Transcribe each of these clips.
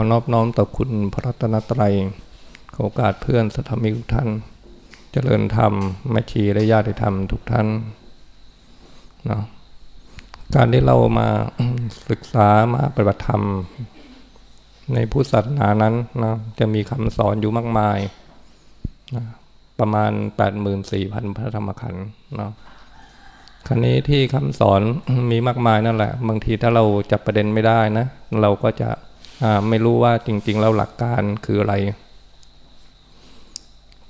อนอบน้อมต่อคุณพระรัตนตรัยขอโอกาสเพื่อนสัทธมิทุกท่าน เจริญธรรมแม่ชีและญาติธรรมทุกท่านเนาะการที่เรามาศึกษามาปฏิบัติธรรม ในพุทธศาสนานั้นนะจะมีคำสอนอยู่มากมายนะประมาณ 84,000 พระธรรมขันธ์เนาะครั้นี้ที่คำสอนมีมากมายนั่นแหละ บางทีถ้าเราจับประเด็นไม่ได้นะ เราก็จะ ไม่รู้ว่าจริง ๆ แล้วหลักการคืออะไร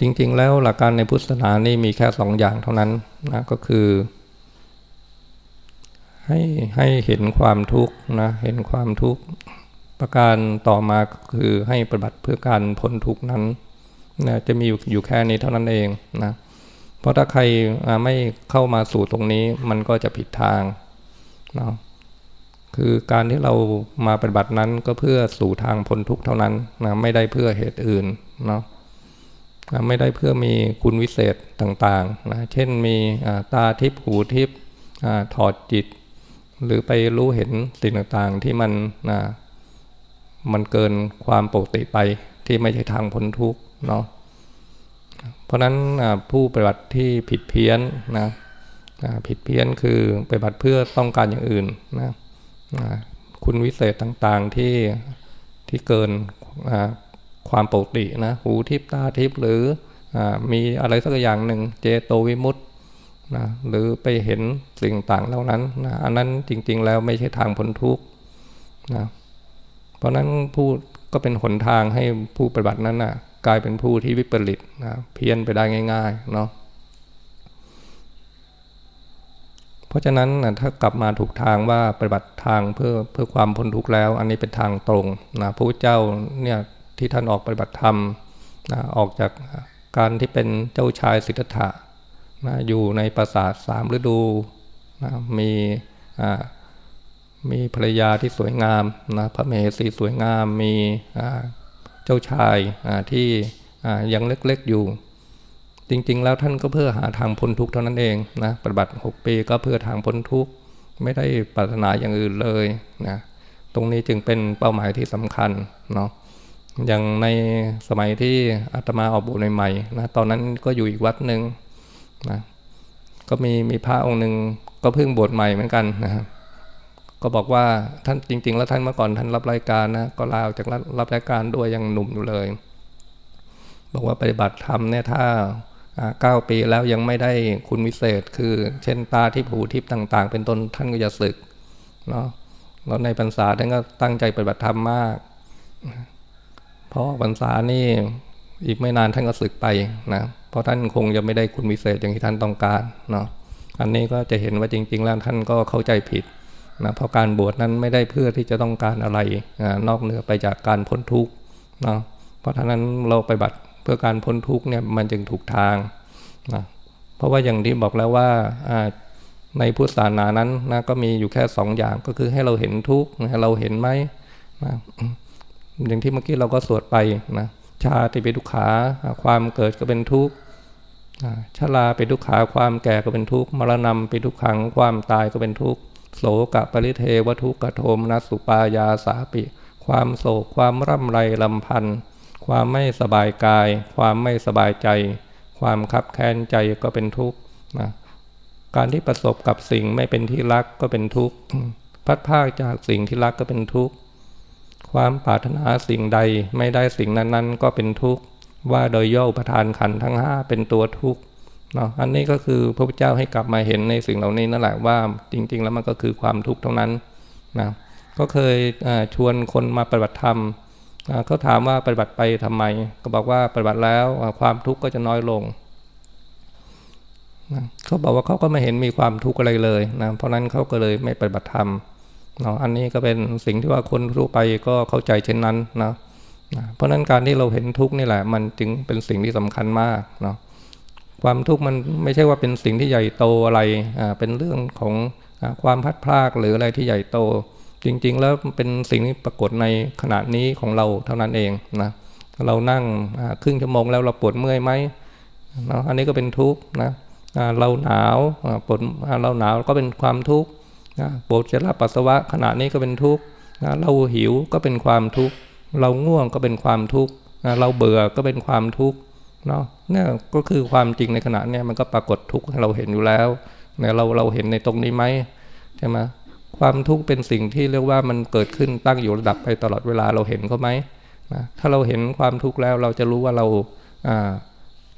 จริง ๆ แล้วหลักการในพุทธศาสนานี่มีแค่สองอย่างเท่านั้นนะก็คือ ให้ให้เห็นความทุกข์นะเห็นความทุกข์ประการต่อมาคือให้ปฏิบัติเพื่อการพ้นทุกข์นั้นนะจะมีอยู่แค่นี้เท่านั้นเองนะเพราะถ้าใครไม่เข้ามาสู่ตรงนี้มันก็จะผิดทางเนาะ คือการที่เรามาปฏิบัตินั้นก็เพื่อสู่ทางพ้นทุกข์เท่านั้นนะไม่ได้เพื่อเหตุอื่นเนาะไม่ได้เพื่อมีคุณวิเศษต่างๆนะเช่นมีตาทิพหูทิพถอดจิต หรือไปรู้เห็นสิ่งต่างๆที่มันนะมันเกินความปกติไปที่ไม่ใช่ทางพ้นทุกข์เนาะเพราะนั้นผู้ปฏิบัติที่ผิดเพี้ยนนะผิดเพี้ยนคือปฏิบัติเพื่อต้องการอย่างอื่นนะ คุณวิเศษต่างๆที่ที่เกินความปกตินะหูทิพตาทิพหรืออมีอะไรสักอย่างหนึ่งเจโตวิมุตต์นะหรือไปเห็นสิ่งต่างเหล่านั้นนะอันนั้นจริง ๆ แล้วไม่ใช่ทางพ้นทุกข์นะเพราะนั้นผู้ก็เป็นหนทางให้ผู้ปฏิบัตินั้นนะกลายเป็นผู้ที่วิปริตนะเพี้ยนไปได้ง่าย ๆ เนาะ เพราะฉะนั้นถ้ากลับมาถูกทางว่าปฏิบัติทางเพื่อเพื่อความพ้นทุกข์แล้ว อันนี้เป็นทางตรงนะพระพุทธเจ้าเนี่ยที่ท่านออกปฏิบัติธรรมนะออกจากการที่เป็นเจ้าชายสิทธัตถะนะอยู่ในปราสาทสามฤดูนะมีมีภรรยาที่สวยงามนะพระเมสีสวยงามมีเจ้าชายที่ยังเล็กๆอยู่ จริง ๆ แล้วท่านก็เพื่อหาทางพ้นทุกข์เท่านั้นเองนะปฏิบัติ 6 ปีก็เพื่อทางพ้นทุกข์ไม่ได้ปรารถนาอย่างอื่นเลยนะตรงนี้จึงเป็นเป้าหมายที่สำคัญเนาะอย่างในสมัยที่อาตมาออกบวชใหม่ๆนะตอนนั้นก็อยู่อีกวัดหนึ่งนะก็มีมีพระองค์หนึ่งก็เพิ่งบวชใหม่เหมือนกันนะครับก็บอกว่าท่านจริง ๆ แล้วท่านเมื่อก่อนท่านรับรายการนะก็ลาออกจากรับรายการด้วยยังหนุ่มอยู่เลย บอกว่าปฏิบัติธรรมเนี่ยถ้า เก้าปีแล้วยังไม่ได้คุณวิเศษ คือเช่นตาทิพูทิพต่าง ๆ เป็นต้นท่านก็จะศึกเนาะแล้วในพรรษาท่านก็ตั้งใจปฏิบัติธรรมมาก เพราะพรรษานี่อีกไม่นานท่านก็ศึกไปนะเพราะท่านคงจะไม่ได้คุณวิเศษอย่างที่ท่านต้องการเนาะอันนี้ก็จะเห็นว่าจริง ๆ แล้วท่านก็เข้าใจผิดนะเพราะการบวชนั้นไม่ได้เพื่อที่จะต้องการอะไรนอกเหนือไปจากการพ้นทุกข์นะเพราะฉะนั้นเราไปบัตร เพื่อการพ้นทุกเนี่ยมันจึงถูกทางนะเพราะว่าอย่างที่บอกแล้วว่าในพุทธศาสนานั้นนะก็มีอยู่แค่สองอย่างก็คือให้เราเห็นทุกข์ให้เราเห็นไหมนะอย่างที่เมื่อกี้เราก็สวดไปนะชาติเป็นทุกขาความเกิดก็เป็นทุกข์ชราเป็นทุกขาความแก่ก็เป็นทุกข์มรณะเป็นทุกขังความตายก็เป็นทุกข์โศกะปริเทวทุกขโทมนัสสุปายาสาปิ ความโศกความร่ำไรลำพันธ์ ความไม่สบายกาย ความไม่สบายใจ ความคับแค้นใจก็เป็นทุกข์นะการที่ประสบกับสิ่งไม่เป็นที่รักก็เป็นทุกข์พัดภาคจากสิ่งที่รักก็เป็นทุกข์ความปรารถนาสิ่งใดไม่ได้สิ่งนั้นๆ ก็เป็นทุกข์ว่าโดยย่อประทานขันทั้งห้าเป็นตัวทุกข์เนาะอันนี้ก็คือพระพุทธเจ้าให้กลับมาเห็นในสิ่งเหล่านี้นั่นแหละว่าจริง ๆ แล้วมันก็คือความทุกข์เท่านั้นนะก็เคยชวนคนมาปฏิบัติธรรม เขาถามว่าปฏิบัติไปทำไม ก็บอกว่าปฏิบัติแล้วความทุกข์ก็จะน้อยลงนะเขาบอกว่าเขาก็ไม่เห็นมีความทุกข์อะไรเลยนะเพราะนั้นเขาก็เลยไม่ปฏิบัติธรรมเนาะอันนี้ก็เป็นสิ่งที่ว่าคนทั่วไปก็เข้าใจเช่นนั้นนะนะเพราะนั้นการที่เราเห็นทุกข์นี่แหละ มันจึงเป็นสิ่งที่สำคัญมากเนาะความทุกข์มันไม่ใช่ว่าเป็นสิ่งที่ใหญ่โตอะไรอ่าเป็นเรื่องของอความพัดพลากหรืออะไรที่ใหญ่โต จริง ๆ แล้วเป็นสิ่งที่ปรากฏในขณะนี้ของเราเท่านั้นเองนะเรานั่งครึ่งชั่วโมงแล้วเราปวดเมื่อยไหมนะอันนี้ก็เป็นทุกข์นะเราหนาวปวดเราหนาวก็เป็นความทุกข์ปวดจะรับปัสสาวะขณะนี้ก็เป็นทุกข์เราหิวก็เป็นความทุกข์เราง่วงก็เป็นความทุกข์เราเบื่อก็เป็นความทุกข์เนาะนี่ก็คือความจริงในขณะเนี้ยมันก็ปรากฏทุกข์ให้เราเห็นอยู่แล้วเนี่ยเราเราเห็นในตรงนี้ไหมใช่ไหม ความทุกข์เป็นสิ่งที่เรียกว่ามันเกิดขึ้นตั้งอยู่ระดับไปตลอดเวลาเราเห็นเขาไหมนะถ้าเราเห็นความทุกข์แล้วเราจะรู้ว่าเรา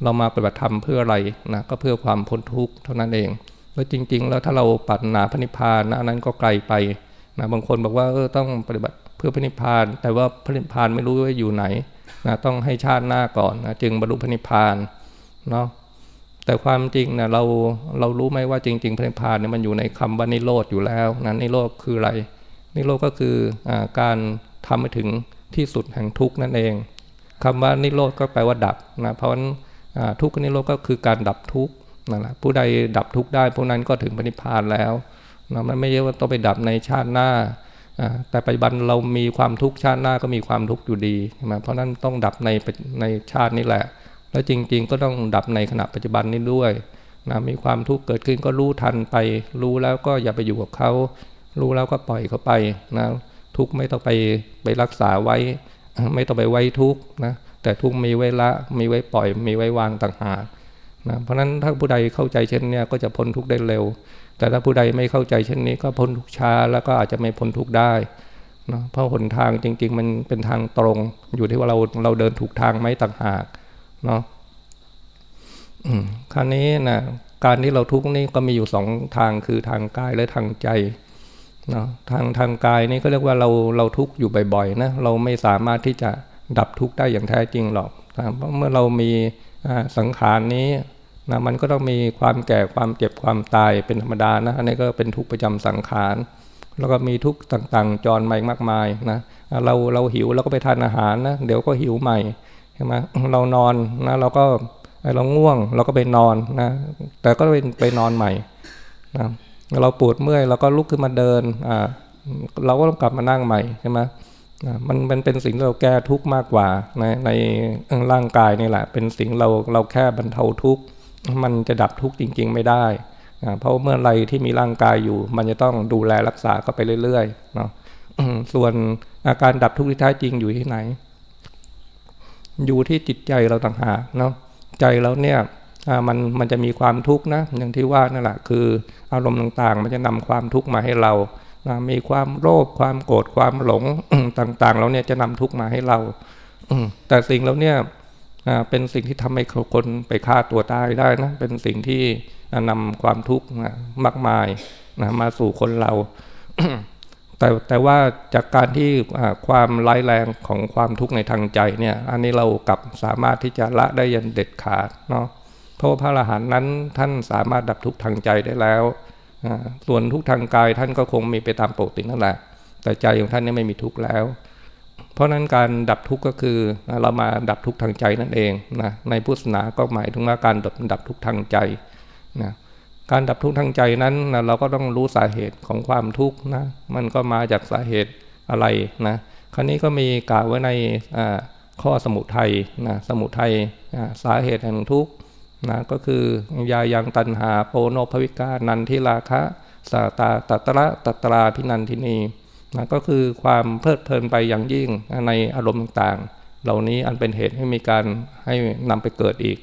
เรามาปฏิบัติธรรมเพื่ออะไรนะก็เพื่อความพ้นทุกข์เท่านั้นเองแล้วจริง ๆ แล้วถ้าเราปัจนาพระนิพพานนะนั้นก็ไกลไปนะบางคนบอกว่าเออต้องปฏิบัติเพื่อพระนิพพาน แต่ว่าพระนิพพานไม่รู้ว่าอยู่ไหนนะต้องให้ชาติหน้าก่อนนะจึงบรรลุพระนิพพานเนาะ แต่ความจริงนะเราเรารู้ไหมว่าจริง ๆพระนิพพานเนี่ยมันอยู่ในคำว่านิโรธอยู่แล้วนะนิโรธคืออะไร นิโรธก็คืออการทำให้ถึงที่สุดแห่งทุกข์นั่นเองคำว่านิโรธก็แปลว่าดับนะเพราะฉะนั้นทุกข์นิโรธก็คือการดับทุกข์นั่นแหละผู้ใดดับทุกข์ได้ผู้นั้นก็ถึงพระนิพพานแล้วนะมันไม่ใช่ว่าต้องไปดับในชาติหน้า แต่ปัจจุบันเรามีความทุกข์ชาติหน้าก็มีความทุกข์อยู่ดีใช่ไหมเพราะนั้นต้องดับในในชาตินี้แหละ แล้วจริง ๆ ก็ต้องดับในขณะปัจจุบันนี้ด้วยนะมีความทุกข์เกิดขึ้นก็รู้ทันไป รู้แล้วก็อย่าไปอยู่กับเขา รู้แล้วก็ปล่อยเขาไปนะทุกข์ไม่ต้องไปไปรักษาไว้ ไม่ต้องไปไว้ทุกข์นะแต่ทุกข์มีไว้ละมีไว้ปล่อย มีไว้วางต่างหากนะเพราะฉะนั้นถ้าผู้ใดเข้าใจเช่นนี้ก็จะพ้นทุกข์ได้เร็ว แต่ถ้าผู้ใดไม่เข้าใจเช่นนี้ก็พ้นทุกช้าแล้วก็อาจจะไม่พ้นทุกข์ได้นะเพราะหนทางจริง ๆ มันเป็นทางตรง อยู่ที่ว่าเราเราเดินถูกทางไหมต่างหาก เนาะคราวนี้นะการที่เราทุกข์นี่ก็มีอยู่สองทางคือทางกายและทางใจเนาะทางทางกายนี่ก็เรียกว่าเราเราทุกข์อยู่บ่อยๆนะเราไม่สามารถที่จะดับทุกข์ได้อย่างแท้จริงหรอกเพราะเมื่อเรามีสังขารนี้นะมันก็ต้องมีความแก่ความเจ็บความตายเป็นธรรมดานะอันนี้ก็เป็นทุกข์ประจำสังขารแล้วก็มีทุกข์ต่างๆ จรใหม่มากมายนะเราเราหิวเราก็ไปทานอาหารนะเดี๋ยวก็หิวใหม่ ใช่ไหมเรานอนนะเราก็เราง่วงเราก็ไปนอนนะแต่ก็ไปไปนอนใหม่นะเราปวดเมื่อยเราก็ลุกขึ้นมาเดินอ่าเราก็ต้องกลับมานั่งใหม่ใช่ไหมมันมันเป็นสิ่งเราแก้ทุกข์มากกว่าในในร่างกายนี่แหละ เป็นสิ่งเราเราแค่บรรเทาทุกข์มันจะดับทุกข์จริง ๆ ไม่ได้เพราะเมื่อไรที่มีร่างกายอยู่ มันจะต้องดูแลรักษาก็ไปเรื่อยๆเนาะส่วนอาการดับทุกข์ที่แท้จริงอยู่ที่ไหน อยู่ที่จิตใจเราต่างหากเนาะใจเราเนี่ยมันมันจะมีความทุกข์นะอย่างที่ว่านั่นแหละคืออารมณ์ต่างๆ มันจะนำความทุกข์มาให้เรานะมีความโลภความโกรธความหลงต่างๆเราเนี่ยจะนำทุกข์มาให้เราแต่สิ่งเราเนี่ยเป็นสิ่งที่ทำให้คนไปฆ่าตัวตายได้นะเป็นสิ่งที่นำความทุกข์มากมายนะมาสู่คนเรา แต่แต่ว่าจากการที่ความร้ายแรงของความทุกข์ในทางใจเนี่ยอันนี้เรากลับสามารถที่จะละได้ยันเด็ดขาดเนาะเพราะพระอรหันต์นั้นท่านสามารถดับทุกข์ทางใจได้แล้วส่วนทุกข์ทางกายท่านก็คงมีไปตามปกตินั่นแหละ แต่ใจของท่านนี่ไม่มีทุกข์แล้ว เพราะนั้นการดับทุกข์ก็คือเรามาดับทุกข์ทางใจนั่นเองนะในพุทธศาสนาก็หมายถึงว่าการดับดับทุกข์ทางใจนะ การดับทุกข์ทางใจนั้นนะเราก็ต้องรู้สาเหตุของความทุกข์นะมันก็มาจากสาเหตุอะไรนะครั้นี้ก็มีกล่าวไว้ในข้อสมุทัยนะสมุทัยสาเหตุแห่งทุกข์นะก็คือยายังตันหาโปโนภวิกานันทิราคะสาตาตัตระตัตราพินันทินีนะก็คือความเพลิดเพลินไปอย่างยิ่งในอารมณ์ต่างๆ เหล่านี้อันเป็นเหตุให้มีการให้นำไปเกิดอีก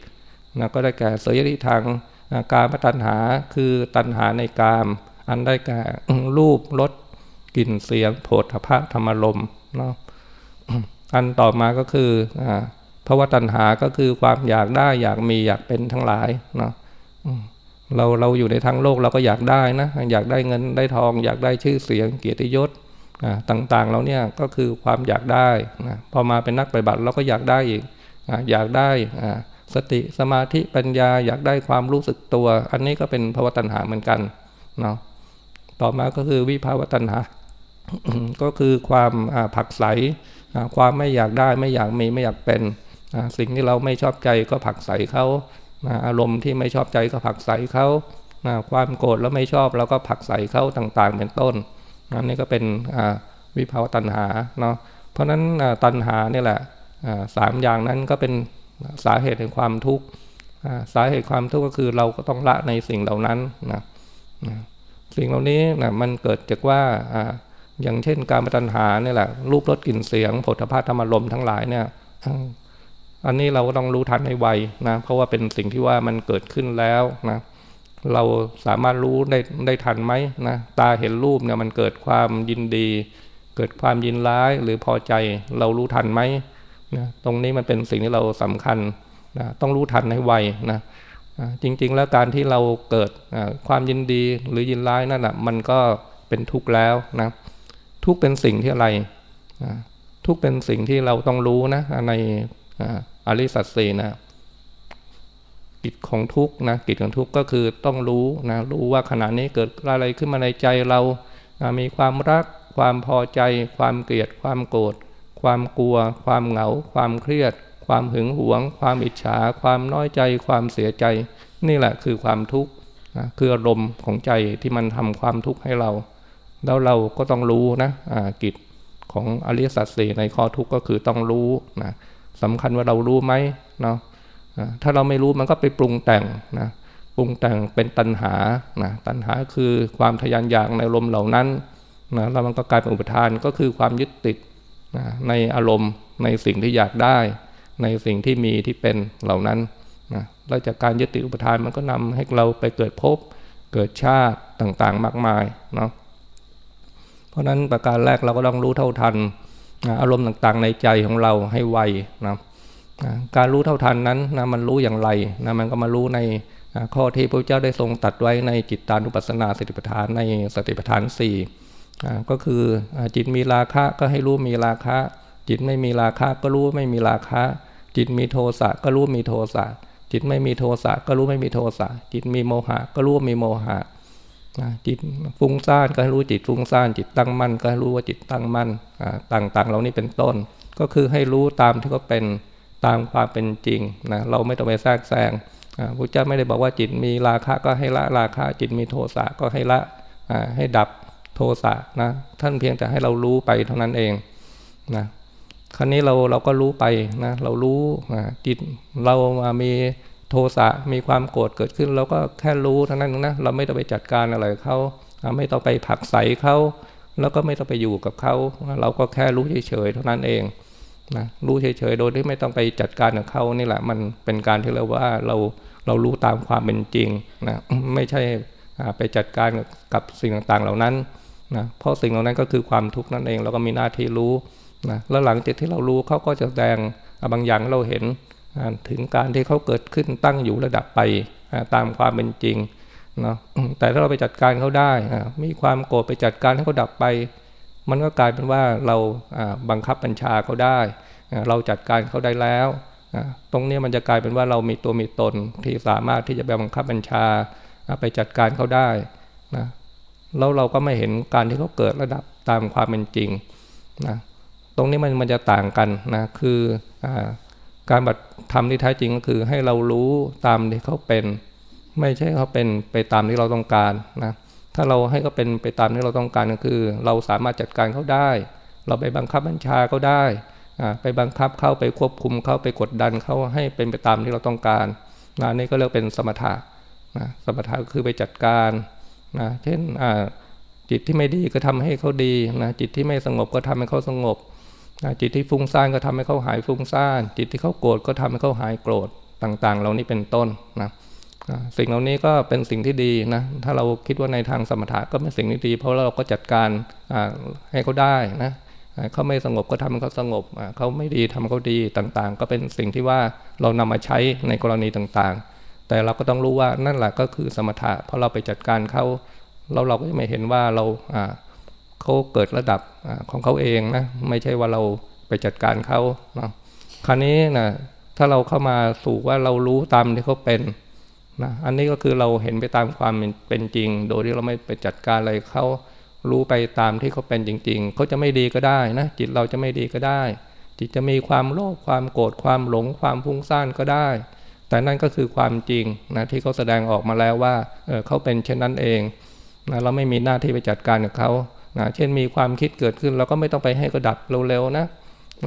นะก็ได้แก่เสยริทาง การมตัญหาคือตัญหาในกาม อันได้แก่รูปรสกลิ่นเสียงโผฏฐะธรรมลมเนาะอันต่อมาก็คือเพราะว่าตัณหาก็คือความอยากได้อยากมีอยากเป็นทั้งหลายเนาะเราเราอยู่ในทางโลกเราก็อยากได้นะอยากได้เงินได้ทอง อยากได้ชื่อเสียงเกียรติยศต่างๆเราเนี่ยก็คือความอยากได้นะพอมาเป็นนักปฏิบัติเราก็อยากได้อีกอยากได้ สติสมาธิปัญญาอยากได้ความรู้สึกตัว อันนี้ก็เป็นภาวะตัณหาเหมือนกันเนาะต่อมาก็คือวิภาวะตัณหา ก็คือความผักใสความไม่อยากได้ไม่อยากมีไม่อยากเป็นสิ่งที่เราไม่ชอบใจก็ผักใสเขาอารมณ์ที่ไม่ชอบใจก็ผักใสเขาความโกรธแล้วไม่ชอบเราก็ผักใสเขาต่างๆ เป็นต้นนั่นนี่ก็เป็นวิภาวตัณหาเนาะเพราะฉะนั้นตัณหานี่แหละสามอย่างนั้นก็เป็น สาเหตุแห่งความทุกข์สาเหตุความทุกข์ก็คือเราก็ต้องละในสิ่งเหล่านั้นนะสิ่งเหล่านี้นะมันเกิดจากว่าอย่างเช่นการมาตัญหาเนี่ยแหละรูปรสกลิ่นเสียงผลพาธรรมลมทั้งหลายเนี่ยอันนี้เราก็ต้องรู้ทันให้ไวนะเพราะว่าเป็นสิ่งที่ว่ามันเกิดขึ้นแล้วนะเราสามารถรู้ได้ได้ทันไหมนะตาเห็นรูปเนี่ยมันเกิดความยินดี เกิดความยินร้ายหรือพอใจ เรารู้ทันไหม นะตรงนี้มันเป็นสิ่งที่เราสำคัญนะต้องรู้ทันให้ไวนะจริง ๆ แล้วการที่เราเกิดความยินดีหรือยินร้ายนั่นแหะมันก็เป็นทุกข์แล้วนะทุกข์เป็นสิ่งที่อะไรทุกข์เป็นสิ่งที่เราต้องรู้นะในอริสัตสีนะกิจของทุกนะกิจของทุกก็คือต้องรู้นะรู้ว่าขณะนี้เกิดอะไรขึ้นมาในใจเรานะมีความรัก ความพอใจ ความเกลียด ความโกรธ ความกลัว ความเหงา ความเครียด ความหึงหวง ความอิจฉา ความน้อยใจ ความเสียใจ นี่แหละคือความทุกข์คืออารมณ์ของใจที่มันทำความทุกข์ให้เรา แล้วเราก็ต้องรู้นะกิจของอริยสัจสี่ในข้อทุกข์ก็คือต้องรู้นะสำคัญว่าเรารู้ไหมเนาะถ้าเราไม่รู้มันก็ไปปรุงแต่งนะปรุงแต่งเป็นตัณหานะตัณหาคือความทยานอยากในอารมเหล่านั้นนะแล้วมันก็กลายเป็นอุปทานก็คือความยึดติด ในอารมณ์ในสิ่งที่อยากได้ ในสิ่งที่มีที่เป็นเหล่านั้นนะแล้วจากการยึดติดอุปทานมันก็นำให้เราไปเกิดภพเกิดชาติต่างๆ มากมายเนาะเพราะนั้นประการแรกเราก็ต้องรู้เท่าทันอารมณ์ต่างๆ ในใจของเราให้ไวนะการรู้เท่าทันนั้นนะมันรู้อย่างไรนะมันก็มารู้ในข้อที่พระเจ้าได้ทรงตัดไว้ในจิตตานุปัสสนาสติปัฏฐานในสติปัฏฐานสี่ ก็คือจิตมีราคะก็ให้รู้มีราคะ จิตไม่มีราคะก็รู้ไม่มีราคะ จิตมีโทสะก็รู้มีโทสะจิตไม่มีโทสะก็รู้ไม่มีโทสะจิตมีโมหะก็รู้มีโมหะจิตฟุ้งซ่านก็รู้จิตฟุ้งซ่านจิตตั้งมั่นก็รู้ว่าจิตตั้งมั่นต่างๆ เหล่านี้เป็นต้น ก็คือให้รู้ตามที่เขาเป็นตามความเป็นจริงนะเราไม่ต้องไปแทรกแซงพระเจ้าไม่ได้บอกว่าจิตมีราคะก็ให้ละราคะจิตมีโทสะก็ให้ละให้ดับ โทสะนะท่านเพียงแต่ให้เรารู้ไปเท่านั้นเองนะครั้นี้เราเราก็รู้ไปนะเรารู้จิตเรามามีโทสะมีความโกรธเกิดขึ้น เราก็แค่รู้เท่านั้นนะเราไม่ต้องไปจัดการอะไรเขาไม่ต้องไปผักใสเขาแล้วก็ไม่ต้องไปอยู่กับเขาเราก็แค่รู้เฉยๆเท่านั้นเองนะรู้เฉยๆโดยที่ไม่ต้องไปจัดการกับเขานี่แหละ มันเป็นการที่เราว่าเราเรารู้ตามความเป็นจริงนะไม่ใช่ไปจัดการกับสิ่งต่างๆเหล่านั้น นะเพราะสิ่งเหล่านั้นก็คือความทุกข์นั่นเองเราก็มีหน้าที่รู้นะแล้วหลังจากที่เรารู้เขาก็จะแสดงบางอย่างเราเห็นถึงการที่เขาเกิดขึ้นตั้งอยู่ระดับไปตามความเป็นจริงเนาะแต่ถ้าเราไปจัดการเขาได้มีความโกรธไปจัดการให้เขาดับไป มันก็กลายเป็นว่าเราบังคับบัญชาเขาได้ เราจัดการเขาได้แล้วตรงนี้มันจะกลายเป็นว่าเรามีตัวมีตนที่สามารถที่จะไปบังคับบัญชาไปจัดการเขาได้นะ แล้วเราก็ไม่เห็นการที่เขาเกิดระดับตามความเป็นจริงนะตรงนี้มันมันจะต่างกันนะคืออการบัตรทำที่แท้จริงก็คือให้เรารู้ตามที่เขาเป็น ไม่ใช่เขาเป็นไปตามที่เราต้องการนะถ้าเราให้เขาเป็นไปตามที่เราต้องการก็คือ เราสามารถจัดการเขาได้ เราไปบังคับบัญชาเขาได้ไปบังคับเข้าไปควบคุมเข้าไปกดดันเขาให้เป็นไปตามที่เราต้องการนะนี่ก็เรียกเป็นสมถะนะสมถะก็คือไปจัดการ นะเช่นจิตที่ไม่ดีก็ทำให้เขาดีนะจิตที่ไม่สงบก็ทำให้เขาสงบนะจิตที่ฟุ้งซ่านก็ทำให้เขาหายฟุ้งซ่าน จิตที่เขาโกรธก็ทำให้เขาหายโกรธต่างๆ เหล่านี้เป็นต้นนะสิ่งเหล่านี้ก็เป็นสิ่งที่ดีนะถ้าเราคิดว่าในทางสมถะก็เป็นสิ่งที่ดี เพราะเราก็จัดการให้เขาได้นะเขาไม่สงบก็ทำให้เขาสงบเขาไม่ดีทำเขาดีต่างๆ ก็เป็นสิ่งที่ว่าเรานำมาใช้ในกรณีต่างๆ แต่เราก็ต้องรู้ว่านั่นแหละก็คือสมถะเพราะเราไปจัดการเขาเราเราก็ไม่เห็นว่าเราเขาเกิดระดับของเขาเองนะไม่ใช่ว่าเราไปจัดการเขาคราวนี้นะถ้าเราเข้ามาสู่ว่าเรารู้ตามที่เขาเป็นนะอันนี้ก็คือเราเห็นไปตามความเป็นจริง โดยที่เราไม่ไปจัดการอะไรเขารู้ไปตามที่เขาเป็นจริง ๆเขาจะไม่ดีก็ได้นะจิตเราจะไม่ดีก็ได้ จิตจะมีความโลภความโกรธความหลงความฟุ้งซ่านก็ได้ แต่นั่นก็คือความจริงนะที่เขาแสดงออกมาแล้วว่าเเขาเป็นเช่นนั้นเองนะเราไม่มีหน้าที่ไปจัดการกับเขานะเช่นมีความคิดเกิดขึ้น เราก็ไม่ต้องไปให้กระดับเร็วๆนะ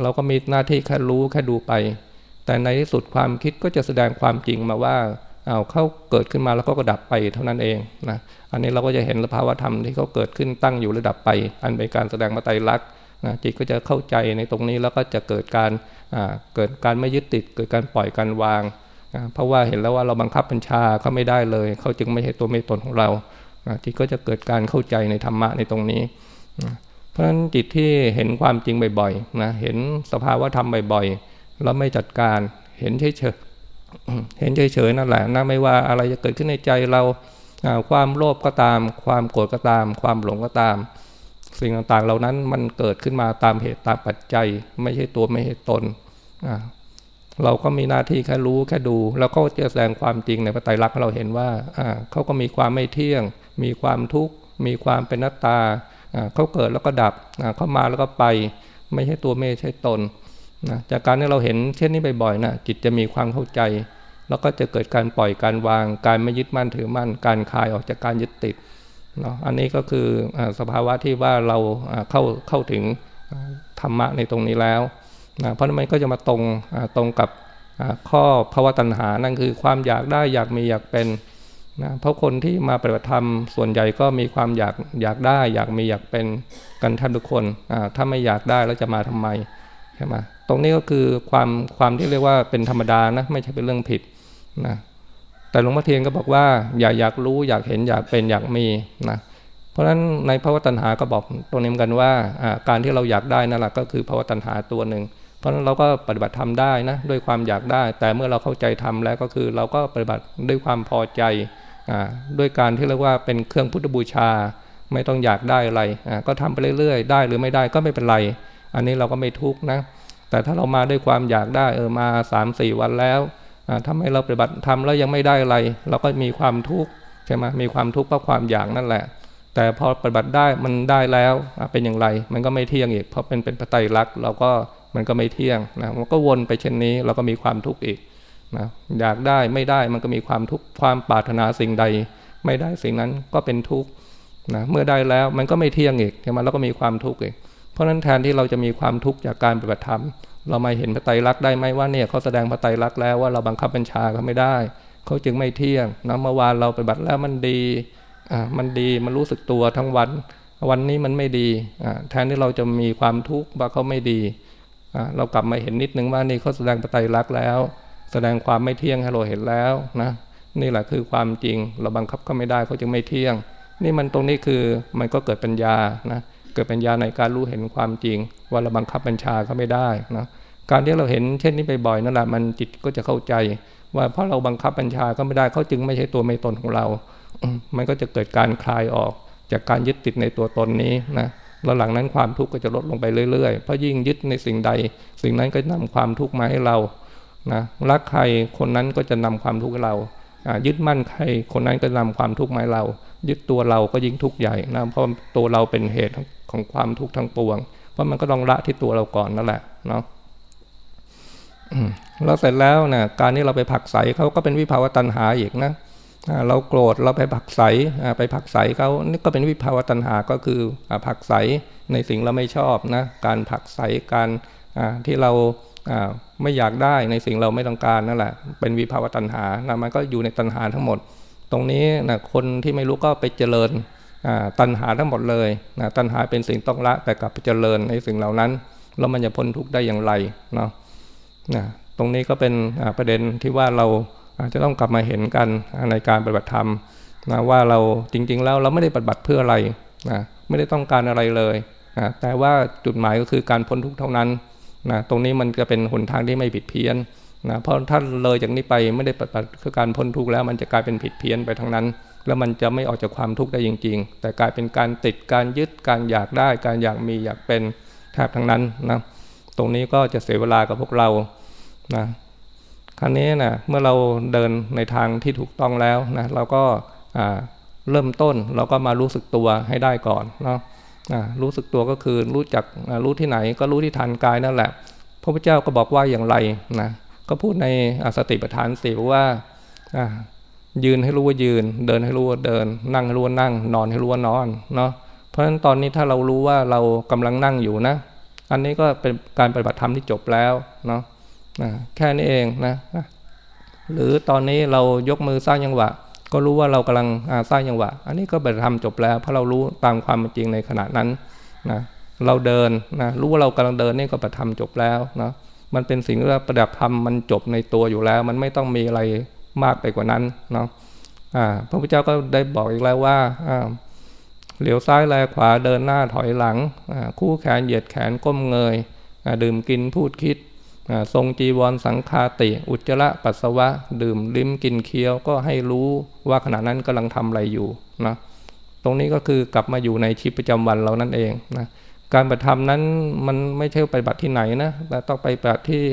เราก็มีหน้าที่แค่รู้แค่ดูไป แต่ในที่สุดความคิดก็จะแสดงความจริงมาว่าเอาเขาเกิดขึ้นมาแล้วก็กระดับไปเท่านั้นเองนะอันนี้เราก็จะเห็นสภาวธรรมที่เขาเกิดขึ้นตั้งอยู่ระดับไป อันเป็นการแสดงมาไตรลักษณ์นะจิตก็จะเข้าใจในตรงนี้แล้วก็จะเกิดการเกิดการไม่ยึดติด เกิดการปล่อยการวาง เพราะว่าเห็นแล้วว่าเราบังคับบัญชาเขาไม่ได้เลย เขาจึงไม่ใช่ตัวไม่ตนของเรานะจิตก็จะเกิดการเข้าใจในธรรมะในตรงนี้ เพราะฉะนั้นจิตที่เห็นความจริงบ่อยๆนะเห็นสภาวะธรรมบ่อยๆแล้วไม่จัดการเห็นเฉยๆเห็นเฉยๆนั่นแหละนะไม่ว่าอะไรจะเกิดขึ้นในใจเราความโลภก็ตาม ความโกรธก็ตาม ความหลงก็ตาม สิ่งต่างๆเหล่านั้นมันเกิดขึ้นมาตามเหตุตามปัจจัย ไม่ใช่ตัวไม่ใช่ตน เราก็มีหน้าที่แค่รู้แค่ดู แล้วก็จะแสดงความจริงในพระไตรลักษณ์เราเห็นว่าเขาก็มีความไม่เที่ยง มีความทุกข์ มีความเป็นนัตตาเขาเกิดแล้วก็ดับเขามาแล้วก็ไป ไม่ใช่ตัวไม่ใช่ตนนะจากการที่เราเห็นเช่นนี้บ่อยๆนะจิตจะมีความเข้าใจ แล้วก็จะเกิดการปล่อยการวาง การไม่ยึดมั่นถือมั่น การคลายออกจากการยึดติดเนาะอันนี้ก็คืออสภาวะที่ว่าเราเข้าเข้าถึงธรรมะในตรงนี้แล้ว นะเพราะนั้นมันก็จะมาตรงตรงกับข้อภาวะตัณหานั่นคือความอยากได้อยากมีอยากเป็นนะเพราะคนที่มาปฏิบัติธรรมส่วนใหญ่ก็มีความอยากอยากได้ อยากมีอยากเป็นกันท่านทุกคนถ้าไม่อยากได้แล้วจะมาทำไมใช่ไหมตรงนี้ก็คือความความที่เรียกว่าเป็นธรรมดานะไม่ใช่เป็นเรื่องผิดนะแต่หลวงพ่อเทียนก็บอกว่าอย่าอยากรู้อยากเห็นอยากเป็นอยากมีนะเพราะฉะนั้นในภาวะตัณหาก็บอกตรงนี้เหมือนกันว่าการที่เราอยากได้นั่นแหละก็คือภาวะตัณหาตัวหนึ่ง เพราะนั้นเราก็ปฏิบัติทำได้นะด้วยความอยากได้ แต่เมื่อเราเข้าใจทำแล้วก็คือ เราก็ปฏิบัติด้วยความพอใจด้วยการที่เรียกว่าเป็นเครื่องพุทธบูชา ไม่ต้องอยากได้อะไรก็ทำไปเรื่อย ๆ ได้หรือไม่ได้ก็ไม่เป็นไร อันนี้เราก็ไม่ทุกข์นะแต่ถ้าเรามาด้วยความอยากได้เออมาสามสี่วันแล้วทำให้เราปฏิบัติทำแล้วยังไม่ได้อะไร เราก็มีความทุกข์ใช่ไหมมีความทุกข์เพราะความอยากนั่นแหละ แต่พอปฏิบัติได้มันได้แล้วเป็นอย่างไร มันก็ไม่เที่ยงอีกเพราะเป็นเป็นปไตยรักเราก็ มันก็ไม่เที่ยงนะมันก็วนไปเช่นนี้เราก็มีความทุกข์อีกนะอยากได้ไม่ได้มันก็มีความทุกข์ความปรารถนาสิ่งใด ไม่ได้สิ่งนั้นก็เป็นทุกข์นะเมื่อได้แล้วมันก็ไม่เที่ยงอีกใช่ไหมแล้วก็มีความทุกข์อีก เพราะฉะนั้นแทนที่เราจะมีความทุกข์จากการปฏิบัติธรรม เรามาเห็นพระไตรลักษณ์ได้ไหมว่าเนี่ยเขาแสดงพระไตรลักษณ์แล้วว่าเราบังคับบัญชาเขาไม่ได้ เขาจึงไม่เที่ยงนะเมื่อวานเราปฏิบัติแล้วมันดีอ่ามันดีมันรู้สึกตัวทั้งวัน วันนี้มันไม่ดีอ่าแทนที่เราจะมีความทุกข์ว่าเขาไม่ดี เรากลับมาเห็นนิดนึงว่านี่เขาแสดงพระไตรลักษ์แล้ว แสดงความไม่เที่ยงให้เราเห็นแล้วนะนี่แหละคือความจริง เราบังคับเขาไม่ได้เขาจึงไม่เที่ยง นี่มันตรงนี้คือมันก็เกิดปัญญานะเกิดปัญญาในการรู้เห็นความจริง ว่าเราบังคับบัญชาเขาไม่ได้นะการที่เราเห็นเช่นนี้บ่อยๆนั่นแหละมันจิตก็จะเข้าใจ ว่าเพราะเราบังคับบัญชาก็ไม่ได้เขาจึงไม่ใช่ตัวไม่ตนของเรา มันก็จะเกิดการคลายออกจากการยึดติดในตัวตนนี้นะ แล้วหลังนั้นความทุกข์ก็จะลดลงไปเรื่อยๆ เพราะยิ่งยึดในสิ่งใด สิ่งนั้นก็นำความทุกข์มาให้เรานะรักใครคนนั้นก็จะนำความทุกข์ให้เรายึดมั่นใครคนนั้นก็นำความทุกข์มาให้เรา ยึดตัวเราก็ยิ่งทุกข์ใหญ่นะเพราะตัวเราเป็นเหตุของความทุกข์ทั้งปวง เพราะมันก็ต้องละที่ตัวเราก่อนนั่นแหละเนาะเราเสร็จแล้วนะการที่เราไปผักใสเขาก็เป็นวิภาวตัณหาอีกนะ เราโกรธเราไปผักใสไปผักใสเขานี่ก็เป็นวิภาวตัณหาก็คือผักใสในสิ่งเราไม่ชอบนะการผักใสการที่เราไม่อยากได้ในสิ่งเราไม่ต้องการนั่นแหละ เป็นวิภาวตัณหานะมันก็อยู่ในตัณหาทั้งหมด ตรงนี้นะคนที่ไม่รู้ก็ไปเจริญตัณหาทั้งหมดเลยนะตัณหาเป็นสิ่งต้องละแต่กลับไปเจริญในสิ่งเหล่านั้นแล้วมันจะพ้นทุกข์ได้อย่างไรเนาะนะตรงนี้ก็เป็นประเด็นที่ว่าเรา จจะต้องกลับมาเห็นกันในการปฏิบัติธรรมนะว่าเราจริง ๆ แล้วเราไม่ได้ปฏิบัติเพื่ออะไรนะไม่ได้ต้องการอะไรเลยนะแต่ว่าจุดหมายก็คือการพ้นทุกข์เท่านั้นนะตรงนี้มันจะเป็นหนทางที่ไม่ผิดเพี้ยนนะเพราะถ้าเลยจากนี้ไปไม่ได้ปฏิบัติคือการพ้นทุกข์แล้วมันจะกลายเป็นผิดเพี้ยนไปทั้งนั้น แล้วมันจะไม่ออกจากความทุกข์ได้จริง ๆ แต่กลายเป็นการติดการยึดการอยากได้ การอยากมีอยากเป็นแทบทั้งนั้นนะตรงนี้ก็จะเสียเวลากับพวกเรานะ ครั้นี้นะเมื่อเราเดินในทางที่ถูกต้องแล้วนะเราก็เริ่มต้นเราก็มารู้สึกตัวให้ได้ก่อนเนาะรู้สึกตัวก็คือรู้จักรู้ที่ไหนก็รู้ที่ฐานกายนั่นแหละ พระพุทธเจ้าก็บอกว่าอย่างไรนะก็พูดในสติปัฏฐานสี่ว่ายืนให้รู้ว่ายืน เดินให้รู้ว่าเดิน นั่งให้รู้ว่านั่ง นอนให้รู้ว่านอนเนาะเพราะฉะนั้นตอนนี้ถ้าเรารู้ว่าเรากำลังนั่งอยู่นะ อันนี้ก็เป็นการปฏิบัติธรรมที่จบแล้วเนาะ แค่นี้เองนะหรือตอนนี้เรายกมือสร้างยังหวะ ก็รู้ว่าเรากำลังสร้างยังหวะ อันนี้ก็ปฏิธรรมจบแล้ว เพราะเรารู้ตามความจริงในขณะนั้นนะเราเดินนะรู้ว่าเรากำลังเดินนี่ก็ปฏิธรรมจบแล้วเนาะมันเป็นสิ่งที่ประดับธรรมมันจบในตัวอยู่แล้ว มันไม่ต้องมีอะไรมากไปกว่านั้นเนาะพระพุทธเจ้าก็ได้บอกอีกแล้วว่าเหลียวซ้ายแลขวาเดินหน้าถอยหลังคู่แขนเหยียดแขนก้มเงยดื่มกินพูดคิด ทรงจีวรสังคาติ อุจจระปัสสาวะ ดื่มลิ้มกินเคี้ยวก็ให้รู้ว่าขณะนั้นกำลังทำอะไรอยู่นะตรงนี้ก็คือกลับมาอยู่ในชีวิตประจำวันเรานั่นเองนะการปฏิธรรมนั้นมันไม่ใช่ปฏิบัติที่ไหนนะแต่ต้องไปปฏิบัติที่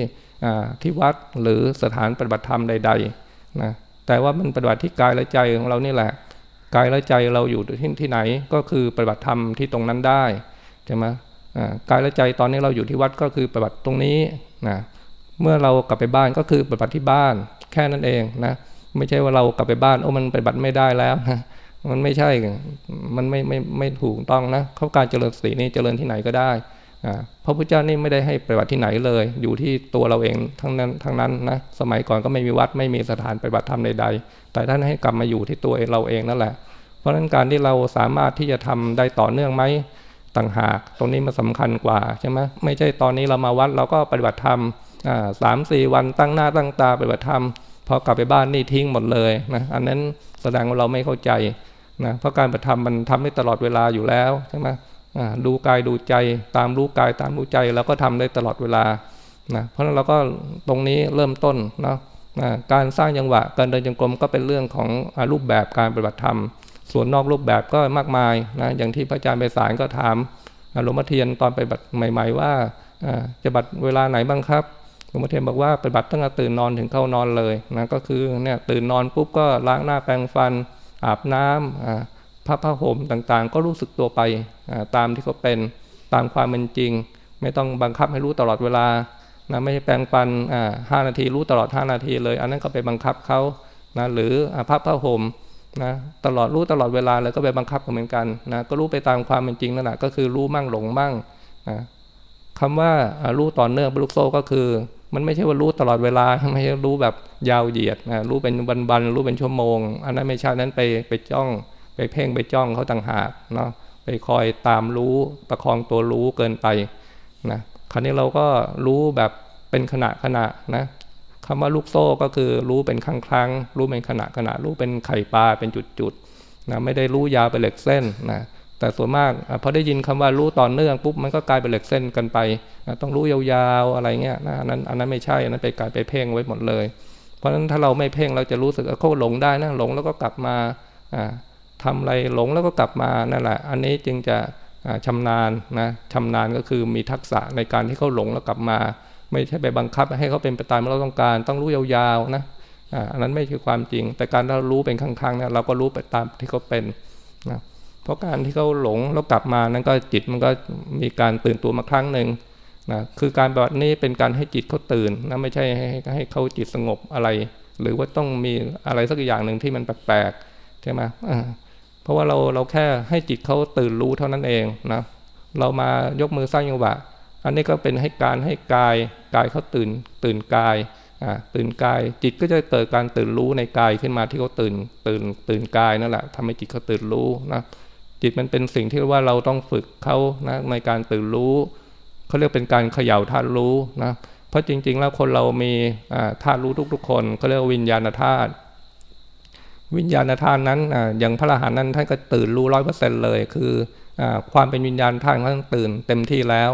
ที่วัดหรือสถานปฏิบัติธรรมใดๆนะแต่ว่ามันปฏิบัติที่กายและใจของเรานี่แหละกายและใจเราอยู่ที่ที่ไหนก็คือปฏิบัติธรรมที่ตรงนั้นได้ใช่ไหม กายและใจตอนนี้เราอยู่ที่วัดก็คือปฏิบัติตรงนี้นะเมื่อเรากลับไปบ้านก็คือปฏิบัติที่บ้านแค่นั้นเองนะไม่ใช่ว่าเรากลับไปบ้านโอ้มันปฏิบัติไม่ได้แล้วนะมันไม่ใช่ มันไม่ไม่ไม่ถูกต้องนะเขาการเจริญสตินี่เจริญที่ไหนก็ได้พระพุทธเจ้านี่ไม่ได้ให้ปฏิบัติที่ไหนเลย อยู่ที่ตัวเราเองทั้งนั้นทั้งนั้นนะสมัยก่อนก็ไม่มีวัดไม่มีสถานปฏิบัติธรรมใดๆ แต่ท่านให้กลับมาอยู่ที่ตัวเราเองนั่นแหละ เพราะฉะนั้นการที่เราสามารถที่จะทำได้ต่อเนื่องไหม ต่างหาก ตรงนี้มันสาคัญกว่าใช่ไหมไม่ใช่ตอนนี้เรามาวัดเราก็ปฏิบัติธรรมสามสี่วันตั้งหน้าตั้งตาปฏิบัติธรรมพอกลับไปบ้านนี่ทิ้งหมดเลยนะอันนั้นแสดงว่าเราไม่เข้าใจนะเพราะการปฏิธรรมมันทำได้ตลอดเวลาอยู่แล้วใช่ไหมดูกายดูใจตามรู้กายตามรู้ใจเราก็ทำได้ตลอดเวลานะเพราะฉะนั้นเราก็ตรงนี้เริ่มต้นเนาะการสร้างยังหวะการเดินจงกรมก็เป็นเรื่องของรูปแบบการปฏิบัติธรรม ส่วนนอกรูปแบบก็มากมายนะอย่างที่พระอาจารย์ไปสารก็ถามหลวงพ่อเทียนตอนไปบัตรใหม่ ๆ ว่าจะบัตรเวลาไหนบ้างครับหลวงพ่อเทียนบอกว่าไปบัตรตั้งแต่ตื่นนอนถึงเข้านอนเลยนะก็คือเนี่ยตื่นนอนปุ๊บก็ล้างหน้าแปรงฟัน อาบน้ำผ้าผ้าห่มต่างๆ ก็รู้สึกตัวไปตามที่เขาเป็นตามความเป็นจริง ไม่ต้องบังคับให้รู้ตลอดเวลานะไม่ใช่แปลงปันห้านาทีรู้ตลอดห้านาทีเลย อันนั้นก็ไปบังคับเขานะหรือผ้าผ้าห่ม นะตลอดรู้ตลอดเวลาเลยก็ไปบังคับเหมือนกันนะก็รู้ไปตามความเป็นจริงนั่นแหละก็คือรู้มั่งหลงมั่งนะคำว่ารู้ต่อเนื่องบลูกโซก็คือ มันไม่ใช่ว่ารู้ตลอดเวลาไม่ใช่รู้แบบยาวเหยียดนะรู้เป็นวันๆรู้เป็นชั่วโมง อันนั้นไม่ใช่นั้นไปไปจ้อง ไปเพ่งไปจ้องเขาต่างหากเนาะไปคอยตามรู้ประคองตัวรู้เกินไปนะคราวนี้เราก็รู้แบบเป็นขณะขณะนะ คำว่าลูกโซ่ก็คือรู้เป็นครั้งครั้งรู้เป็นขณะขณะรู้เป็นไข่ปลาเป็นจุดจุดนะไม่ได้รู้ยาวไปเหล็กเส้นนะแต่ส่วนมากพอได้ยินคำว่ารู้ต่อเนื่องปุ๊บมันก็กลายเป็นเหล็กเส้นกันไปนะต้องรู้ยาวๆอะไรเงี้ยนะอันนั้นอันนั้นไม่ใช่อันนั้นไปกลายไปเพ่งไว้หมดเลย เพราะฉะนั้นถ้าเราไม่เพ่งเราจะรู้สึกเขาหลงได้นะหลงแล้วก็กลับมาอ่าทำอะไรหลงแล้วก็กลับมานั่นแหละ อันนี้จึงจะชำนาญนะชำนาญก็คือมีทักษะในการที่เขาหลงแล้วกลับมา ไม่ใช่ไปบังคับให้เขาเป็นไปตามที่เราต้องการ ต้องรู้ยาวๆนะอันนั้นไม่คือความจริง แต่การเรารู้เป็นครั้งๆเนี่ยเราก็รู้ไปตามที่เขาเป็นนะเพราะการที่เขาหลงแล้วกลับมานั้นก็จิตมันก็มีการตื่นตัวมาครั้งหนึ่งนะคือการแบบนี้เป็นการให้จิตเขาตื่นนะไม่ใช่ให้ให้เขาจิตสงบอะไร หรือว่าต้องมีอะไรสักอย่างหนึ่งที่มันแปลกๆใช่ไหมเพราะว่าเราเราแค่ให้จิตเขาตื่นรู้เท่านั้นเองนะเรามายกมือสร้างยังหวะ อันนี้ก็เป็นให้การให้กายกายเขาตื่นตื่นกายตื่นกายจิตก็จะเกิดการตื่นรู้ในกายขึ้นมาที่เขาตื่นตื่นตื่นกายนั่นแหละทำให้จิตเขาตื่นรู้นะจิตมันเป็นสิ่งที่ว่าเราต้องฝึกเขานะในการตื่นรู้เขาเรียกเป็นการเขย่าธาตุรู้นะเพราะจริง ๆ แล้วคนเรามีธาตุรู้ทุก ๆ คนเขาเรียกวิญญาณธาตุวิญญาณธาตุนั้นอย่างพระอรหันต์นั้นท่านก็ตื่นรู้ร้อยเปอร์เซ็นต์เลย คือความเป็นวิญญาณธาตุท่านตื่นเต็มที่แล้ว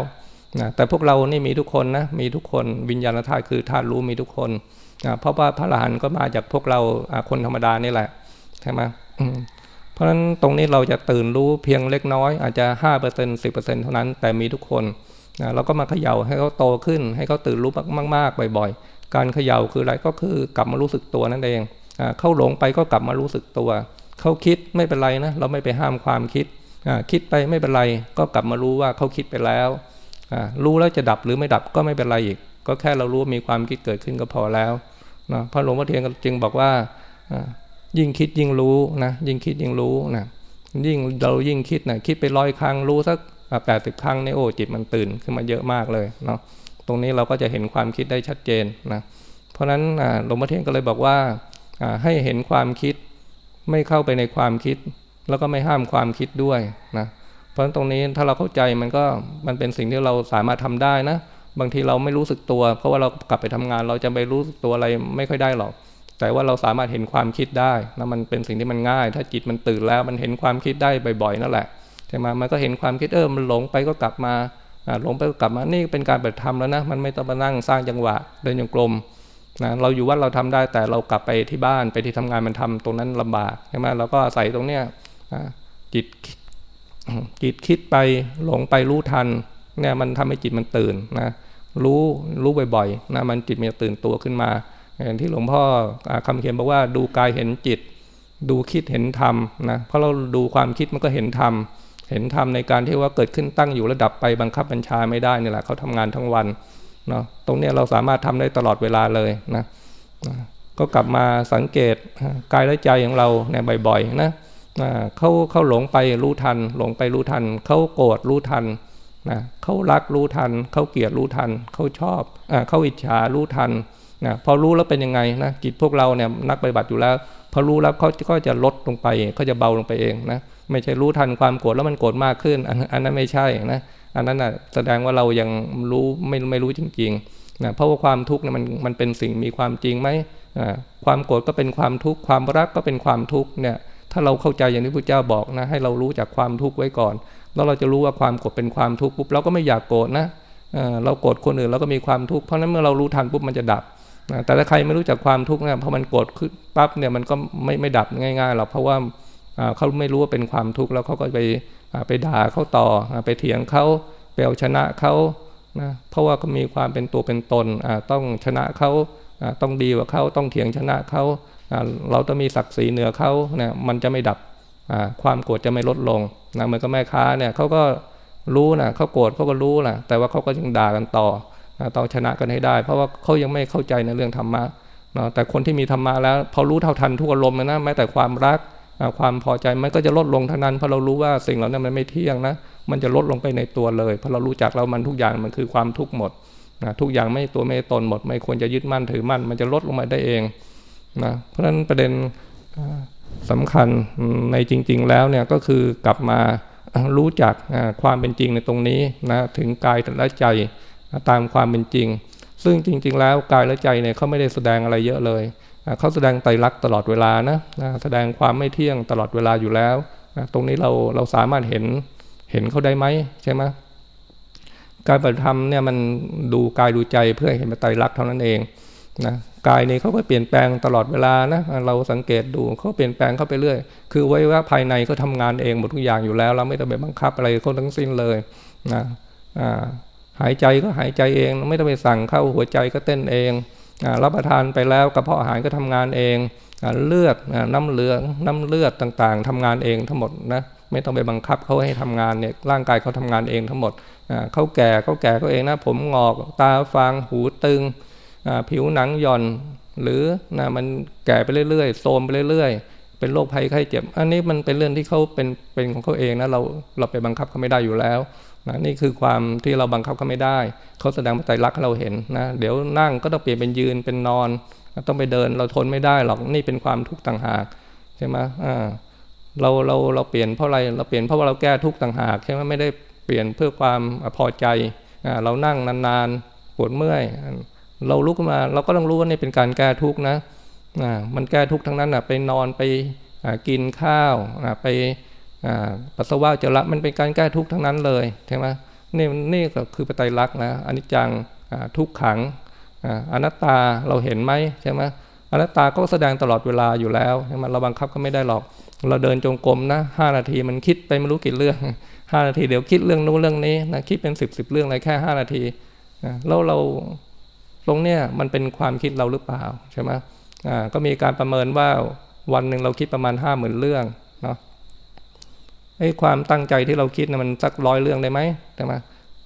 นะแต่พวกเรานี่มีทุกคนนะมีทุกคนวิญญาณธาตุคือธาตุรู้มีทุกคนนะเพราะว่าพระอรหันต์ก็มาจากพวกเราคนธรรมดานี่แหละใช่ไหมเพราะฉะนั้นตรงนี้เราจะตื่นรู้เพียงเล็กน้อย อาจจะห้าเปอร์เซ็นต์สิบเปอร์เซ็นต์เท่านั้น แต่มีทุกคนนะเราก็มาเขย่าให้เขาโตขึ้น ให้เขาตื่นรู้มาก ๆ บ่อย ๆ การเขย่าคืออะไรก็คือกลับมารู้สึกตัวนั่นเองเข้าหลงไปก็กลับมารู้สึกตัว เขาคิดไม่เป็นไรนะเราไม่ไปห้ามความคิด คิดไปไม่เป็นไร ก็กลับมารู้ว่าเขาคิดไปแล้ว รู้แล้วจะดับหรือไม่ดับก็ไม่เป็นไรอีก ก็แค่เรารู้มีความคิดเกิดขึ้นก็พอแล้วนะพระหลวงพ่อเทียนจึงบอกว่ายิ่งคิดยิ่งรู้นะยิ่งคิดยิ่งรู้นะยิ่งเรายิ่งคิดนะคิดไปร้อยครั้งรู้สักแปดสิบครั้งในโอ้จิตมันตื่นขึ้นมาเยอะมากเลยเนาะตรงนี้เราก็จะเห็นความคิดได้ชัดเจนนะเพราะฉะนั้นหลวงพ่อเทียนก็เลยบอกว่าให้เห็นความคิดไม่เข้าไปในความคิด แล้วก็ไม่ห้ามความคิดด้วยนะ เพราะฉะนั้นตรงนี้ถ้าเราเข้าใจมันก็มันเป็นสิ่งที่เราสามารถทำได้นะ บางทีเราไม่รู้สึกตัว เพราะว่าเรากลับไปทำงาน เราจะไปรู้สึกตัวอะไรไม่ค่อยได้หรอก แต่ว่าเราสามารถเห็นความคิดได้นะมันเป็นสิ่งที่มันง่าย ถ้าจิตมันตื่นแล้วมันเห็นความคิดได้บ่อยๆนั่นแหละใช่ไหมมันก็เห็นความคิดเออมันหลงไปก็กลับมาหลงไปก็กลับมานี่เป็นการปฏิธรรมแล้วนะมันไม่ต้องมานั่งสร้างจังหวะเดินยงกลมนะเราอยู่วัดเราทำได้แต่เรากลับไปที่บ้านไปที่ทำงานมันทำตรงนั้นลำบากใช่ไหมเราก็อาศัยตรงเนี้ยจิต จิตคิดไปหลงไปรู้ทันเนี่ยมันทำให้จิตมันตื่นนะรู้รู้บ่อยๆนะมันจิตมันตื่นตัวขึ้นมาอย่างที่หลวงพ่อคำเขียนบอกว่าดูกายเห็นจิต ดูคิดเห็นธรรมนะเพราะเราดูความคิดมันก็เห็นธรรมเห็นธรรมในการที่ว่าเกิดขึ้นตั้งอยู่ระดับไปบังคับบัญชาไม่ได้นี่แหละเขาทำงานทั้งวันเนาะตรงนี้เราสามารถทำได้ตลอดเวลาเลยนะก็กลับมาสังเกตกายและใจของเราเนี่ยบ่อยๆนะ เขาเขาหลงไปรู้ทัน หลงไปรู้ทัน เขาโกรธรู้ทันนะเขารักรู้ทัน เขาเกลียดรู้ทัน เขาชอบอเขาอิจฉารู้ทันนะพอรู้แล้วเป็นยังไงนะจิตพวกเราเนี่ยนักปฏิบัติอยู่แล้ว พอรู้แล้วเขาก็จะลดลงไปเขาจะเบาลงไปเองนะไม่ใช่รู้ทันความโกรธแล้วมันโกรธมากขึ้น อันนั้นไม่ใช่นะอันนั้นอะแสดงว่าเรายังรู้ไม่ไม่รู้จริงๆนะเพราะว่าความทุกข์เนี่ยมันมันเป็นสิ่งมีความจริงไหมความโกรธก็เป็นความทุกข์ความรักก็เป็นความทุกข์เนี่ย ถ้าเราเข้าใจอย่างที่พระเจ้าบอกนะให้เรารู้จากความทุกข์ไว้ก่อน แล้วเราจะรู้ว่าความโกรธเป็นความทุกข์ปุ๊บเราก็ไม่อยากโกรธนะเราโกรธคนอื่นเราก็มีความทุกข์เพราะนั้นเมื่อเรารู้ทันปุ๊บมันจะดับแต่ถ้าใครไม่รู้จักความทุกข์เนี่ยพอมันโกรธขึ้นปั๊บเนี่ยมันก็ไม่ไม่ดับง่ายๆหรอกเพราะว่าเขาไม่รู้ว่าเป็นความทุกข์แล้วเขาก็ไปไปด่าเขาต่อไปเถียงเขาไปเอาชนะเขานะเพราะว่าเขามีความเป็นตัวเป็นตนต้องชนะเขาต้องดีกว่าเขาต้องเถียงชนะเขา เราต้องมีศักดิ์ศรีเหนือเขาเนี่ยมันจะไม่ดับความโกรธจะไม่ลดลงนะเหมือนกับแม่ค้าเนี่ยเขาก็รู้นะเขาโกรธเขาก็รู้นะแต่ว่าเขาก็ยังด่ากันต่อนะต้องชนะกันให้ได้ เพราะว่าเขายังไม่เข้าใจในเรื่องธรรมะนะแต่คนที่มีธรรมะแล้ว พอรู้เท่าทันทุกอารมณ์นะแม้แต่ความรักความพอใจมันก็จะลดลงเท่านั้นเพราะเรารู้ว่าสิ่งเหล่านั้นมันไม่เที่ยงนะมันจะลดลงไปในตัวเลยเพราะเรารู้จักแล้วมันทุกอย่างมันคือความทุกข์หมดนะทุกอย่างไม่ตัวไม่ตนหมด ไม่ควรจะยึดมั่นถือมั่น มันจะลดลงมาได้เอง นะเพราะฉะนั้นประเด็นสำคัญในจริง ๆ แล้วเนี่ยก็คือกลับมารู้จักความเป็นจริงในตรงนี้นะถึงกายและใจตามความเป็นจริง ซึ่งจริง ๆ แล้วกายและใจเนี่ยเขาไม่ได้แสดงอะไรเยอะเลยเขาแสดงไตรลักษณ์ตลอดเวลานะแสดงความไม่เที่ยงตลอดเวลาอยู่แล้ว ตรงนี้เราเราสามารถเห็นเห็นเขาได้ไหมใช่ไหมการปฏิธรรมเนี่ยมันดูกายดูใจเพื่อเห็นไตรลักษณ์เท่านั้นเอง นะกายนี้เขาก็เปลี่ยนแปลงตลอดเวลานะเราสังเกตดูเขาเปลี่ยนแปลงเข้าไปเรื่อย คือไว้ว่าภายในเขาทางานเองหมดทุกอย่างอยู่แล้ว เราไม่ต้องไปบังคับอะไรเขาทั้งสิ้นเลยนะหายใจก็หายใจเอง ไม่ต้องไปสั่งเข้าหัวใจก็เต้นเองรับประทานไปแล้วกระเพาะอาหารก็ทำงานเองเลือดน้ำเหลืองน้ำเลือดต่างๆทำงานเองทั้งหมดนะไม่ต้องไปบังคับเขาให้ทำงานเนี่ยร่างกายเขาทำงานเองทั้งหมดเขาแก่เขาแก่เขาเองนะผมงอกตาฟางหูตึง ผิวหนังหย่อน หรือนะมันแก่ไปเรื่อยๆโทมไปเรื่อยๆ เป็นโรคภัยไข้เจ็บ อันนี้มันเป็นเรื่องที่เขาเป็นเป็นของเขาเองนะเราเราไปบังคับเขาไม่ได้อยู่แล้วนะนี่คือความที่เราบังคับเขาไม่ได้ เขาแสดงมาใจรักให้เราเห็นนะเดี๋ยวนั่งก็ต้องเปลี่ยนเป็นยืนเป็นนอน ต้องไปเดินเราทนไม่ได้หรอกนี่เป็นความทุกข์ต่างหากใช่ไหมอ่าเราเราเราเปลี่ยนเพราะอะไรเราเปลี่ยนเพราะว่าเราแก้ทุกข์ต่างหากใช่ไหมไม่ได้เปลี่ยนเพื่อความพอใจอ่าเรานั่งนานๆปวดเมื่อย เราลุกขึ้นมา เราก็ต้องรู้ว่านี่เป็นการแก้ทุกข์นะมันแก้ทุกข์ทั้งนั้นอะไปนอนไปกินข้าวไปปัสสาวะเจระมันเป็นการแก้ทุกข์ทั้งนั้นเลยใช่ไหมนี่นี่ก็คือปไตยลักษณ์นะอนิจจังทุกขังอนัตตาเราเห็นไหมใช่ไหมอนัตตาก็แสดงตลอดเวลาอยู่แล้วใช่ไหมเราบังคับก็ไม่ได้หรอก เราเดินจงกรมนะห้านาทีมันคิดไปไม่รู้กี่เรื่องห้านาทีเดี๋ยวคิดเรื่องนู้นเรื่องนี้นะคิดเป็นสิบสิบเรื่องอะไรแค่ห้านาทีแล้วเรา ตรงเนี้ยมันเป็นความคิดเราหรือเปล่าใช่ไหมอ่าก็มีการประเมินว่าวันหนึ่งเราคิดประมาณห้าหมื่นเรื่องเนาะไอ้ความตั้งใจที่เราคิดนะมันสักร้อยเรื่องได้ไหมใช่ไหม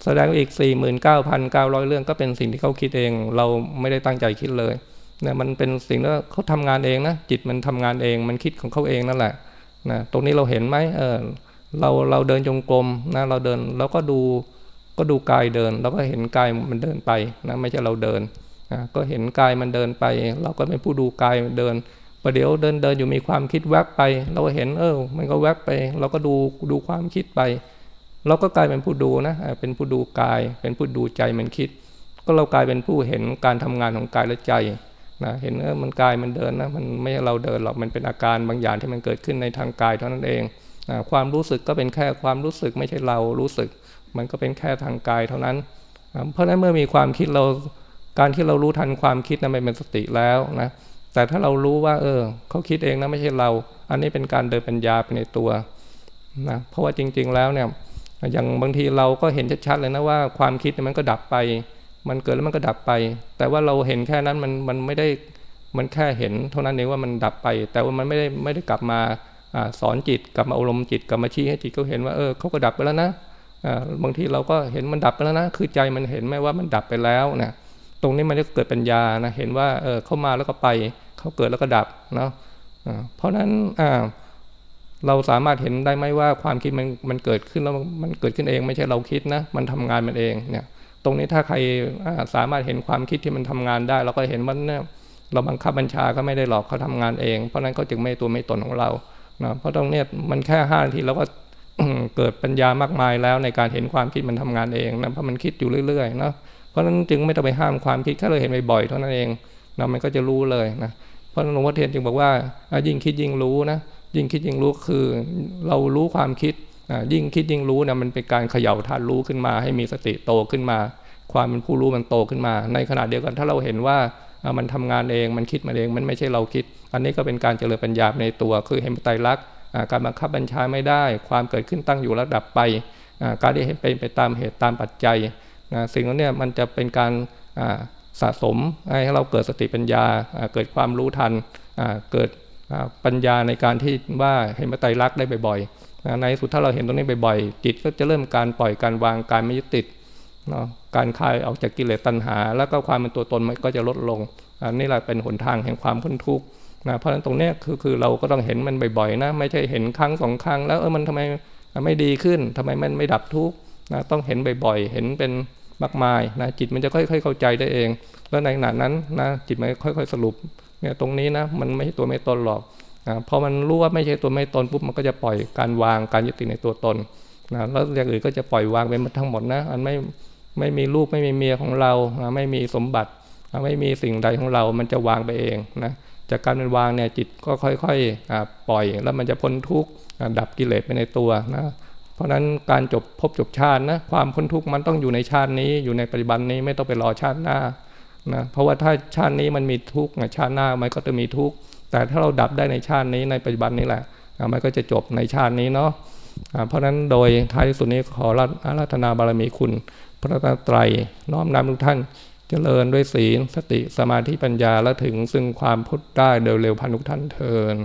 แสดงอีกสี่หมื่นเก้าพันเก้าร้อยเรื่องก็เป็นสิ่งที่เขาคิดเอง เราไม่ได้ตั้งใจคิดเลยเนี่ยมันเป็นสิ่งที่เขาทำงานเองนะจิตมันทำงานเองมันคิดของเขาเองนั่นแหละนะตรงนี้เราเห็นไหมเออเราเราเดินจงกรมนะเราเดินเราก็ดู ก็ดูกายเดิน เราก็เห็นกายมันเดินไปนะไม่ใช่เราเดินก็เห็นกายมันเดินไป เราก็เป็นผู้ดูกายเดินประเดี๋ยวเดินเดินอยู่มีความคิดแวบไป เราก็เห็นเออ มันก็แวบไป เราก็ดูดูความคิดไป เราก็กลายเป็นผู้ดูนะเป็นผู้ดูกาย เป็นผู้ดูใจมันคิด ก็เรากลายเป็นผู้เห็นการทำงานของกายและใจนะเห็นเออมันกายมันเดินนะมันไม่ใช่เราเดินหรอกมันเป็นอาการบางอย่างที่มันเกิดขึ้นในทางกายเท่านั้นเองนะความรู้สึกก็เป็นแค่ความรู้สึกไม่ใช่เรารู้สึก มันก็เป็นแค่ทางกายเท่านั้นนะเพราะฉะนั้นเมื่อมีความคิดเราการที่เรารู้ทันความคิดนั้นเป็นสติแล้วนะแต่ถ้าเรารู้ว่า เออเขาคิดเองนะไม่ใช่เรา อันนี้เป็นการเดินปัญญาไปในตัวนะเพราะว่าจริง ๆแล้วเนี่ยอย่างบางทีเราก็เห็นชัดๆเลยนะว่าความคิดมันก็ดับไป มันเกิดแล้วมันก็ดับไป แต่ว่าเราเห็นแค่นั้นมันมันไม่ได้มันแค่เห็นเท่านั้นเองว่ามันดับไป แต่ว่ามันไม่ได้ไม่ได้กลับมาสอนจิตกลับมาอารมณ์จิตกลับมาชี้ให้จิตเขาเห็นว่าเออเขาก็ดับไปแล้วนะ บางทีเราก็เห็นมันดับไปแล้วนะ คือใจมันเห็นไหมว่ามันดับไปแล้วนะตรงนี้มันจะเกิดปัญญานะเห็นว่าเออเข้ามาแล้วก็ไป เขาเกิดแล้วก็ดับเนาะเพราะนั้นเราสามารถเห็นได้ไหมว่าความคิดมันมันเกิดขึ้นแล้วมันเกิดขึ้นเองไม่ใช่เราคิดนะมันทำงานมันเองเนี่ย ตรงนี้ถ้าใครสามารถเห็นความคิดที่มันทำงานได้ เราก็เห็นว่าเนี่ยเราบังคับบัญชาก็ไม่ได้หรอกเขาทำงานเอง เพราะนั้นก็จึงไม่ตัวไม่ตนของเรานะเพราะตรงนี้มันแค่ห้านาทีเราก็ เกิดปัญญามากมายแล้วในการเห็นความคิดมันทำงานเองนะเพราะมันคิดอยู่เรื่อยๆเนาะเพราะนั้นจึงไม่ต้องไปห้ามความคิดแค่เราเห็นบ่อยๆเท่านั้นเองนะมันก็จะรู้เลยนะเพราะหลวงพ่อเทียนจึงบอกว่ายิ่งคิดยิ่งรู้นะยิ่งคิดยิ่งรู้คือเรารู้ความคิดยิ่งคิดยิ่งรู้นะมันเป็นการเขย่าธาตุรู้ขึ้นมา ให้มีสติโตขึ้นมา ความเป็นผู้รู้มันโตขึ้นมา ในขณะเดียวกันถ้าเราเห็นว่ามันทำงานเองมันคิดมาเองมันไม่ใช่เราคิด อันนี้ก็เป็นการเจริญปัญญาในตัวคือเห็นไตรลักษณ์ การบังคับบัญชาไม่ได้ ความเกิดขึ้นตั้งอยู่ระดับไป การที่เห็นเป็นไปตามเหตุตามปัจจัยสิ่งนี้มันจะเป็นการสะสมให้เราเกิดสติปัญญาเกิดความรู้ทันเกิดปัญญาในการที่ว่าเห็นไตรลักษณ์ได้บ่อยๆในสุดถ้าเราเห็นตรงนี้บ่อยๆจิตก็จะเริ่มการปล่อยการวางการไม่ยึดติดการคลายออกจากกิเลสตัณหา แล้วก็ความเป็นตัวตนมันก็จะลดลง อันนี้แหละเป็นหนทางแห่งความพ้นทุกข์ นะเพราะฉะนั้นตรงนี้คือคือเราก็ต้องเห็นมันบ่อยๆนะไม่ใช่เห็นครั้งสองครั้งแล้วเออมันทำไมไม่ดีขึ้นทำไมมันไม่ดับทุกข์นะต้องเห็นบ่อยๆ เห็นเป็นมากมายนะจิตมันจะค่อยๆเข้าใจได้เอง แล้วในขณะนั้นนะจิตมันค่อย ๆ สรุปเนี่ยตรงนี้นะมันไม่ใช่ตัวไม่ตนหรอกนะพอมันรู้ว่าไม่ใช่ตัวไม่ตนปุ๊บมันก็จะปล่อยการวางการยึดติดในตัวตนนะแล้วอย่างอื่นก็จะปล่อยวางไปทั้งหมดนะอันไม่ไม่มีลูกไม่มีเมียของเรา ไม่มีสมบัติ ไม่มีสิ่งใดของเรา มันจะวางไปเองนะ จากการเป็นวางเนี่ยจิตก็ค่อยๆปล่อยแล้วมันจะพ้นทุกข์ดับกิเลสไปในตัวนะเพราะฉะนั้นการจบพบจบชาตินะความพ้นทุกข์มันต้องอยู่ในชาตินี้อยู่ในปัจจุบันนี้ไม่ต้องไปรอชาติหน้านะเพราะว่าถ้าชาตินี้มันมีทุกข์ชาติหน้ามันก็จะมีทุกข์แต่ถ้าเราดับได้ในชาตินี้ในปัจจุบันนี้แหละมันก็จะจบในชาตินี้เนาะเพราะฉะนั้นโดยท้ายสุดนี้ขออาราธนาบารมีคุณ พระตรัยน้อมนำทุกท่าน เจริญด้วยศีลสติสมาธิปัญญาและถึงซึ่งความพุทธได้โดยเร็วพันุกท่านเทิน